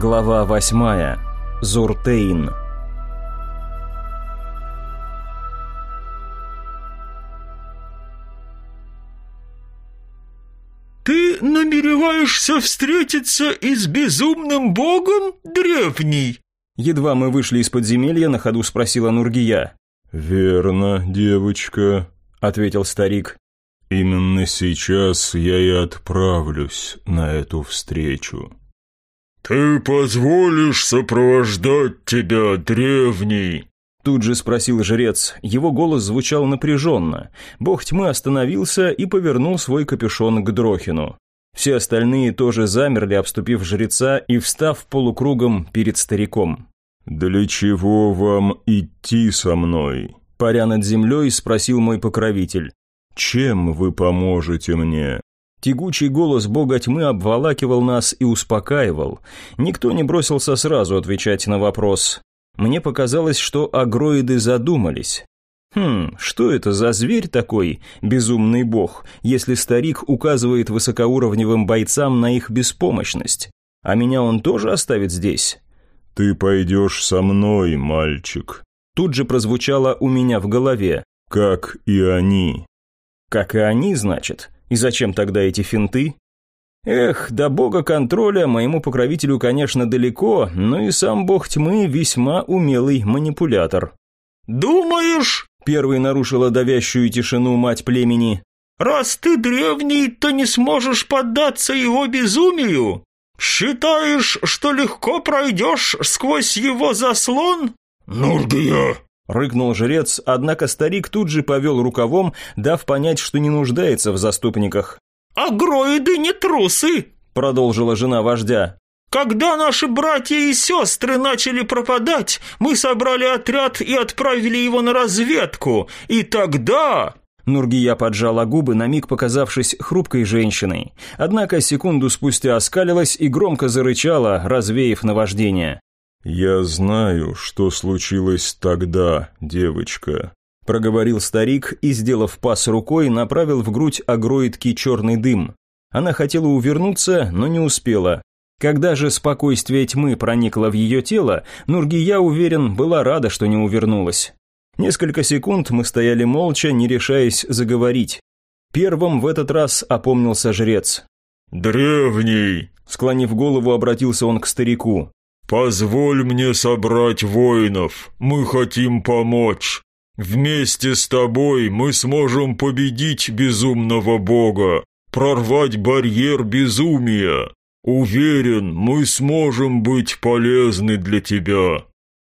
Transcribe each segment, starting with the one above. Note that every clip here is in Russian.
Глава восьмая. Зуртейн. «Ты намереваешься встретиться и с безумным богом, древний?» Едва мы вышли из подземелья, на ходу спросила Нургия. «Верно, девочка», — ответил старик. «Именно сейчас я и отправлюсь на эту встречу». «Ты позволишь сопровождать тебя, древний?» Тут же спросил жрец. Его голос звучал напряженно. Бог тьмы остановился и повернул свой капюшон к Дрохину. Все остальные тоже замерли, обступив жреца и встав полукругом перед стариком. «Для чего вам идти со мной?» Паря над землей, спросил мой покровитель. «Чем вы поможете мне?» Тягучий голос бога тьмы обволакивал нас и успокаивал. Никто не бросился сразу отвечать на вопрос. Мне показалось, что агроиды задумались. Хм, что это за зверь такой, безумный бог, если старик указывает высокоуровневым бойцам на их беспомощность? А меня он тоже оставит здесь? «Ты пойдешь со мной, мальчик», тут же прозвучало у меня в голове. «Как и они». «Как и они, значит? И зачем тогда эти финты?» Эх, до бога контроля моему покровителю, конечно, далеко, но и сам бог тьмы весьма умелый манипулятор. «Думаешь?» – первый нарушила давящую тишину мать племени. «Раз ты древний, то не сможешь поддаться его безумию? Считаешь, что легко пройдешь сквозь его заслон?» «Нурдия!» – рыкнул жрец, однако старик тут же повел рукавом, дав понять, что не нуждается в заступниках. «Агроиды не трусы!» – продолжила жена вождя. «Когда наши братья и сестры начали пропадать, мы собрали отряд и отправили его на разведку. И тогда...» Нургия поджала губы, на миг показавшись хрупкой женщиной. Однако секунду спустя оскалилась и громко зарычала, развеяв наваждение. «Я знаю, что случилось тогда, девочка проговорил старик и, сделав пас рукой, направил в грудь агроидки черный дым. Она хотела увернуться, но не успела. Когда же спокойствие тьмы проникло в ее тело, Нургия, уверен, была рада, что не увернулась. Несколько секунд мы стояли молча, не решаясь заговорить. Первым в этот раз опомнился жрец. «Древний!» Склонив голову, обратился он к старику. «Позволь мне собрать воинов, мы хотим помочь. Вместе с тобой мы сможем победить безумного бога, прорвать барьер безумия. Уверен, мы сможем быть полезны для тебя».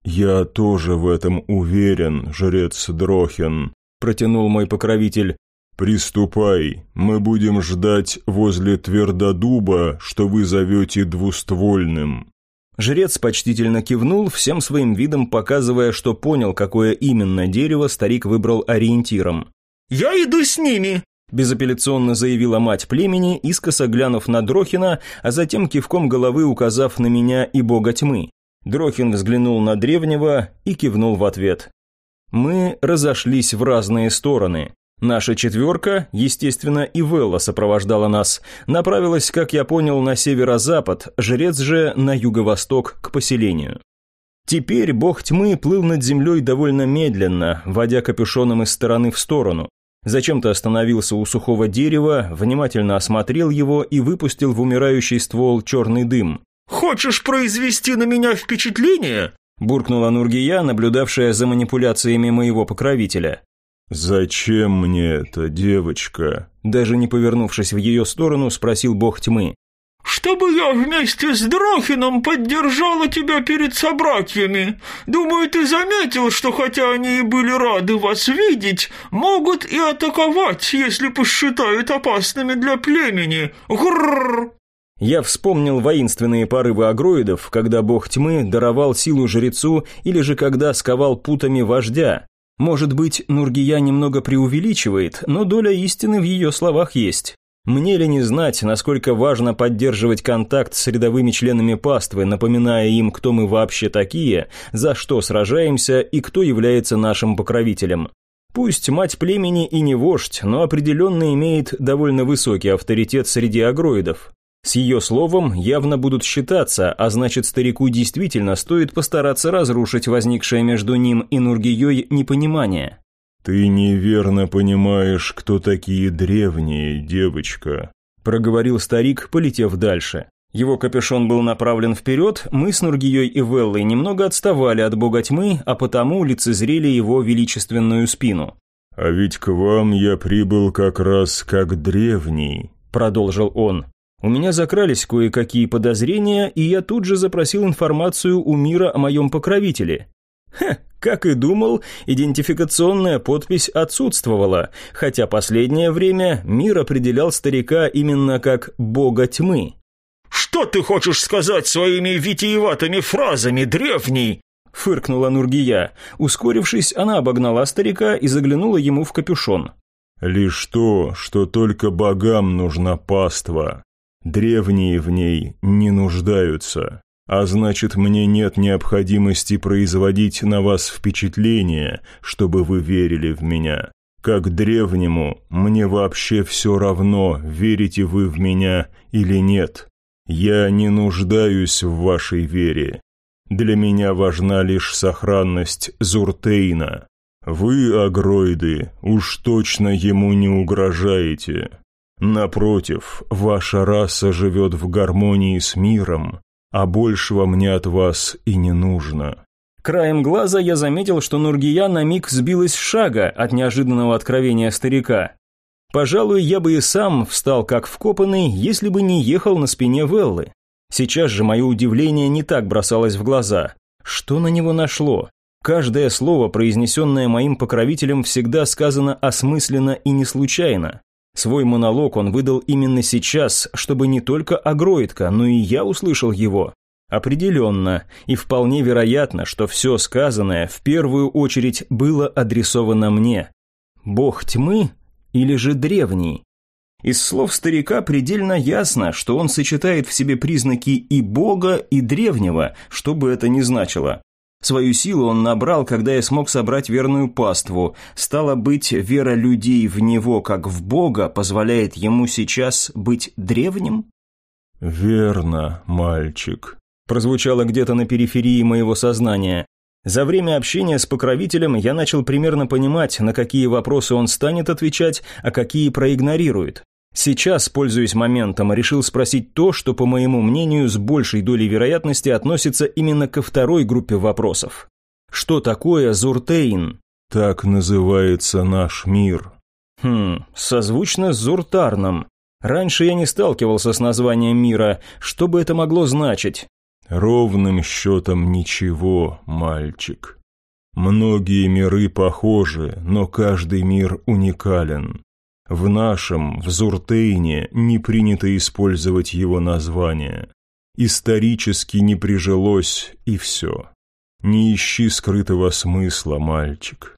«Я тоже в этом уверен, жрец Дрохин», – протянул мой покровитель. «Приступай, мы будем ждать возле твердодуба, что вы зовете двуствольным». Жрец почтительно кивнул, всем своим видом показывая, что понял, какое именно дерево старик выбрал ориентиром. «Я иду с ними!» безапелляционно заявила мать племени, искоса глянув на Дрохина, а затем кивком головы указав на меня и бога тьмы. Дрохин взглянул на древнего и кивнул в ответ. Мы разошлись в разные стороны. Наша четверка, естественно, и Велла сопровождала нас, направилась, как я понял, на северо-запад, жрец же на юго-восток к поселению. Теперь бог тьмы плыл над землей довольно медленно, водя капюшоном из стороны в сторону. Зачем-то остановился у сухого дерева, внимательно осмотрел его и выпустил в умирающий ствол черный дым. «Хочешь произвести на меня впечатление?» буркнула Нургия, наблюдавшая за манипуляциями моего покровителя. «Зачем мне это, девочка?» Даже не повернувшись в ее сторону, спросил бог тьмы. «Чтобы я вместе с Дрохином поддержала тебя перед собратьями. Думаю, ты заметил, что хотя они и были рады вас видеть, могут и атаковать, если посчитают опасными для племени. Грррр!» Я вспомнил воинственные порывы агроидов, когда бог тьмы даровал силу жрецу или же когда сковал путами вождя. Может быть, Нургия немного преувеличивает, но доля истины в ее словах есть. Мне ли не знать, насколько важно поддерживать контакт с рядовыми членами паствы, напоминая им, кто мы вообще такие, за что сражаемся и кто является нашим покровителем. Пусть мать племени и не вождь, но определенно имеет довольно высокий авторитет среди агроидов. С ее словом явно будут считаться, а значит старику действительно стоит постараться разрушить возникшее между ним и Нургией непонимание. «Ты неверно понимаешь, кто такие древние, девочка», проговорил старик, полетев дальше. Его капюшон был направлен вперед, мы с Нургией и Веллой немного отставали от бога тьмы, а потому лицезрели его величественную спину. «А ведь к вам я прибыл как раз как древний», – продолжил он. У меня закрались кое-какие подозрения, и я тут же запросил информацию у мира о моем покровителе. Хе, как и думал, идентификационная подпись отсутствовала, хотя последнее время мир определял старика именно как «бога тьмы». «Что ты хочешь сказать своими витиеватыми фразами, древний?» – фыркнула Нургия. Ускорившись, она обогнала старика и заглянула ему в капюшон. «Лишь то, что только богам нужна паства. Древние в ней не нуждаются, а значит, мне нет необходимости производить на вас впечатление, чтобы вы верили в меня. Как древнему, мне вообще все равно, верите вы в меня или нет. Я не нуждаюсь в вашей вере. Для меня важна лишь сохранность Зуртейна. Вы, агроиды, уж точно ему не угрожаете. Напротив, ваша раса живет в гармонии с миром, а большего мне от вас и не нужно». Краем глаза я заметил, что Нургия на миг сбилась с шага от неожиданного откровения старика. Пожалуй, я бы и сам встал как вкопанный, если бы не ехал на спине Веллы. Сейчас же мое удивление не так бросалось в глаза. Что на него нашло? Каждое слово, произнесенное моим покровителем, всегда сказано осмысленно и не случайно. Свой монолог он выдал именно сейчас, чтобы не только Агроидка, но и я услышал его. Определенно, и вполне вероятно, что все сказанное в первую очередь было адресовано мне. Бог тьмы или же древний? Из слов старика предельно ясно, что он сочетает в себе признаки и бога, и древнего, что бы это ни значило. Свою силу он набрал, когда я смог собрать верную паству. Стало быть, вера людей в него, как в Бога, позволяет ему сейчас быть древним? «Верно, мальчик», – прозвучало где-то на периферии моего сознания. За время общения с покровителем я начал примерно понимать, на какие вопросы он станет отвечать, а какие проигнорирует. Сейчас, пользуясь моментом, решил спросить то, что, по моему мнению, с большей долей вероятности относится именно ко второй группе вопросов. Что такое Зуртейн? Так называется наш мир. Хм, созвучно с Зуртарном. Раньше я не сталкивался с названием мира. Что бы это могло значить? Ровным счетом ничего, мальчик. Многие миры похожи, но каждый мир уникален. В нашем, в Зуртейне, не принято использовать его название. Исторически не прижилось, и все. Не ищи скрытого смысла, мальчик.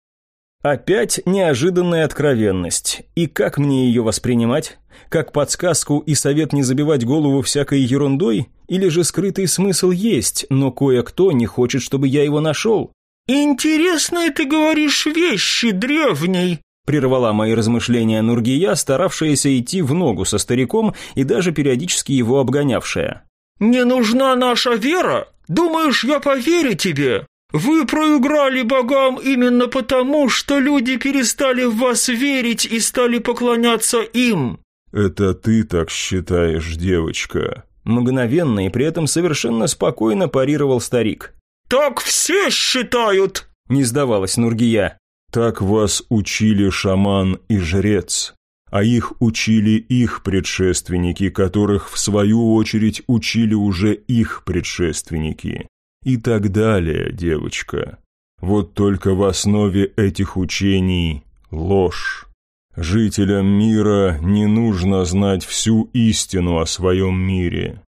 Опять неожиданная откровенность. И как мне ее воспринимать? Как подсказку и совет не забивать голову всякой ерундой? Или же скрытый смысл есть, но кое-кто не хочет, чтобы я его нашел? «Интересные ты говоришь вещи, древний», Прервала мои размышления Нургия, старавшаяся идти в ногу со стариком и даже периодически его обгонявшая. «Не нужна наша вера? Думаешь, я поверю тебе? Вы проиграли богам именно потому, что люди перестали в вас верить и стали поклоняться им». «Это ты так считаешь, девочка?» Мгновенно и при этом совершенно спокойно парировал старик. «Так все считают!» Не сдавалась Нургия. Так вас учили шаман и жрец, а их учили их предшественники, которых в свою очередь учили уже их предшественники. И так далее, девочка. Вот только в основе этих учений ложь. Жителям мира не нужно знать всю истину о своем мире.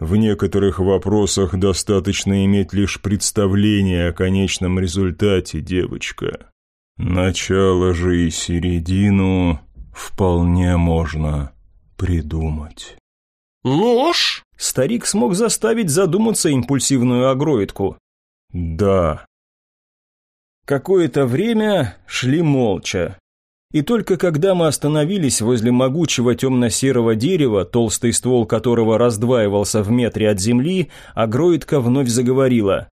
В некоторых вопросах достаточно иметь лишь представление о конечном результате, девочка. Начало же и середину вполне можно придумать. «Ложь?» Старик смог заставить задуматься импульсивную агроидку. «Да». Какое-то время шли молча. И только когда мы остановились возле могучего темно-серого дерева, толстый ствол которого раздваивался в метре от земли, агроидка вновь заговорила.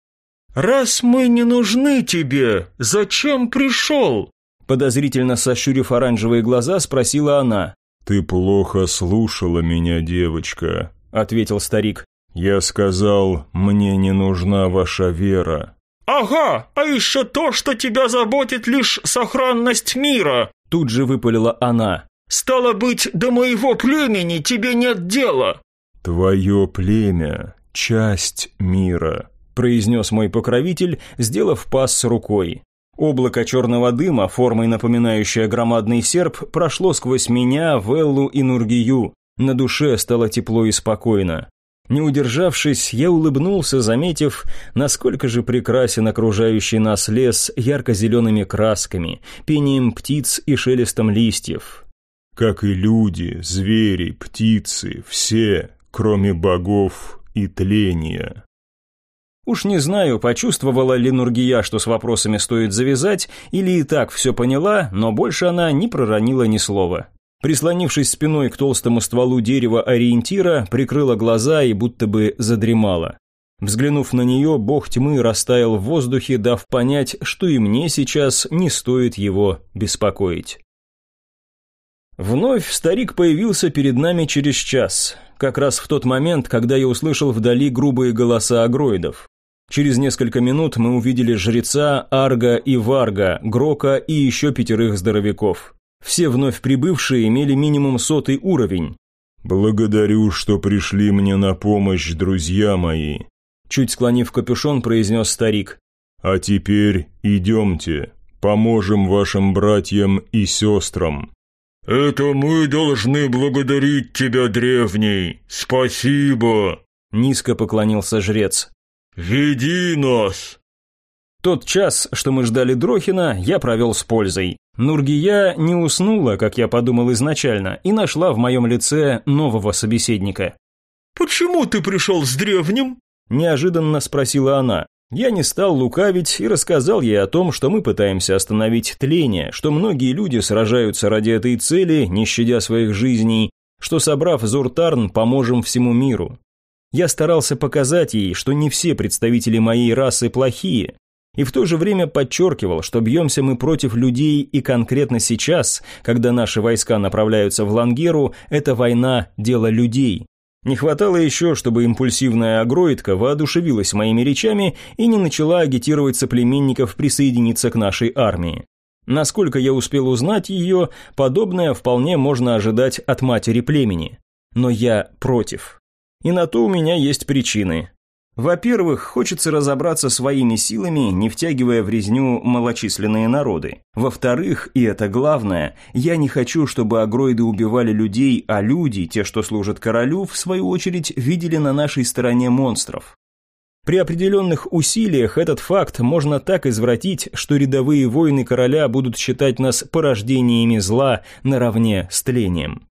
«Раз мы не нужны тебе, зачем пришел?» Подозрительно сощурив оранжевые глаза, спросила она. «Ты плохо слушала меня, девочка», — ответил старик. «Я сказал, мне не нужна ваша вера». «Ага, а еще то, что тебя заботит лишь сохранность мира», — тут же выпалила она. «Стало быть, до моего племени тебе нет дела». «Твое племя — часть мира», — произнес мой покровитель, сделав пас рукой. Облако черного дыма, формой напоминающее громадный серп, прошло сквозь меня, Веллу и Нургию. На душе стало тепло и спокойно. Не удержавшись, я улыбнулся, заметив, насколько же прекрасен окружающий нас лес ярко-зелеными красками, пением птиц и шелестом листьев. Как и люди, звери, птицы, все, кроме богов и тления. Уж не знаю, почувствовала ли Нургия, что с вопросами стоит завязать, или и так все поняла, но больше она не проронила ни слова. Прислонившись спиной к толстому стволу дерева ориентира, прикрыла глаза и будто бы задремала. Взглянув на нее, бог тьмы растаял в воздухе, дав понять, что и мне сейчас не стоит его беспокоить. Вновь старик появился перед нами через час, как раз в тот момент, когда я услышал вдали грубые голоса агроидов. Через несколько минут мы увидели жреца, арга и варга, грока и еще пятерых здоровяков. Все вновь прибывшие имели минимум сотый уровень. «Благодарю, что пришли мне на помощь, друзья мои», чуть склонив капюшон, произнес старик. «А теперь идемте, поможем вашим братьям и сестрам». «Это мы должны благодарить тебя, древний. Спасибо!» Низко поклонился жрец. «Веди нас!» Тот час, что мы ждали Дрохина, я провел с пользой. Нургия не уснула, как я подумал изначально, и нашла в моем лице нового собеседника. «Почему ты пришел с древним?» – неожиданно спросила она. Я не стал лукавить и рассказал ей о том, что мы пытаемся остановить тление, что многие люди сражаются ради этой цели, не щадя своих жизней, что, собрав Зуртарн, поможем всему миру. Я старался показать ей, что не все представители моей расы плохие, и в то же время подчеркивал, что бьемся мы против людей и конкретно сейчас, когда наши войска направляются в Лангеру, эта война – дело людей. Не хватало еще, чтобы импульсивная агроидка воодушевилась моими речами и не начала агитировать соплеменников присоединиться к нашей армии. Насколько я успел узнать ее, подобное вполне можно ожидать от матери племени. Но я против. И на то у меня есть причины. Во-первых, хочется разобраться своими силами, не втягивая в резню малочисленные народы. Во-вторых, и это главное, я не хочу, чтобы агроиды убивали людей, а люди, те, что служат королю, в свою очередь, видели на нашей стороне монстров. При определенных усилиях этот факт можно так извратить, что рядовые воины короля будут считать нас порождениями зла наравне с тлением.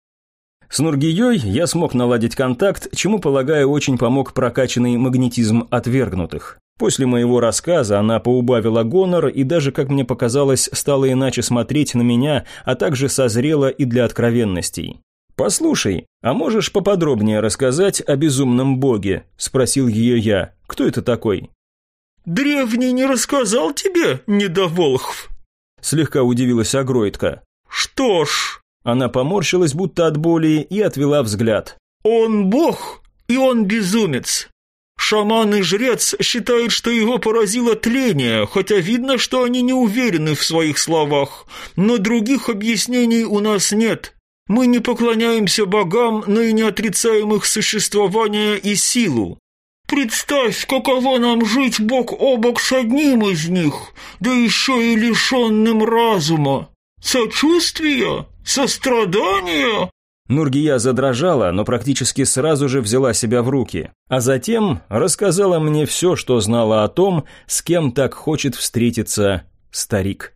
С Нургией я смог наладить контакт, чему, полагаю, очень помог прокачанный магнетизм отвергнутых. После моего рассказа она поубавила гонор и даже, как мне показалось, стала иначе смотреть на меня, а также созрела и для откровенностей. «Послушай, а можешь поподробнее рассказать о безумном боге?» – спросил ее я. «Кто это такой?» «Древний не рассказал тебе, недоволхв?» Слегка удивилась Агроидка. «Что ж, она поморщилась будто от боли и отвела взгляд. «Он бог, и он безумец. Шаман и жрец считают, что его поразило тление, хотя видно, что они не уверены в своих словах. Но других объяснений у нас нет. Мы не поклоняемся богам, но и не отрицаем их существование и силу. Представь, каково нам жить бок о бок с одним из них, да еще и лишенным разума. Сочувствие? Сострадание? Нургия задрожала, но практически сразу же взяла себя в руки, а затем рассказала мне все, что знала о том, с кем так хочет встретиться старик.